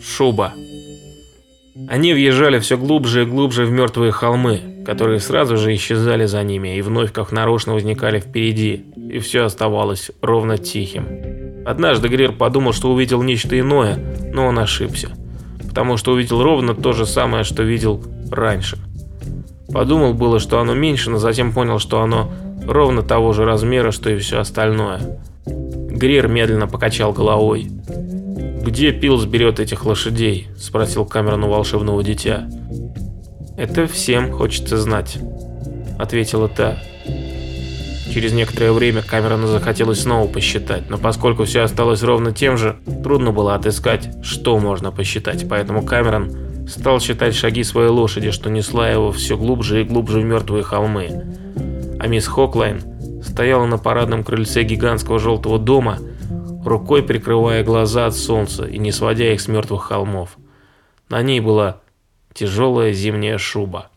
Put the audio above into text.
Шуба. Они въезжали все глубже и глубже в мертвые холмы, которые сразу же исчезали за ними и вновь как нарочно возникали впереди, и все оставалось ровно тихим. Однажды Грир подумал, что увидел нечто иное, но он ошибся, потому что увидел ровно то же самое, что видел раньше. Подумал было, что оно меньше, но затем понял, что оно ровно того же размера, что и все остальное. Грир медленно покачал головой. «Где Пилс берет этих лошадей?» – спросил Камерон у волшебного дитя. «Это всем хочется знать», – ответила та. Через некоторое время Камерону захотелось снова посчитать, но поскольку все осталось ровно тем же, трудно было отыскать, что можно посчитать, поэтому Камерон стал считать шаги своей лошади, что несла его все глубже и глубже в мертвые холмы. А мисс Хоклайн стояла на парадном крыльце гигантского желтого дома рукой прикрывая глаза от солнца и не сводя их с мертвых холмов. На ней была тяжелая зимняя шуба.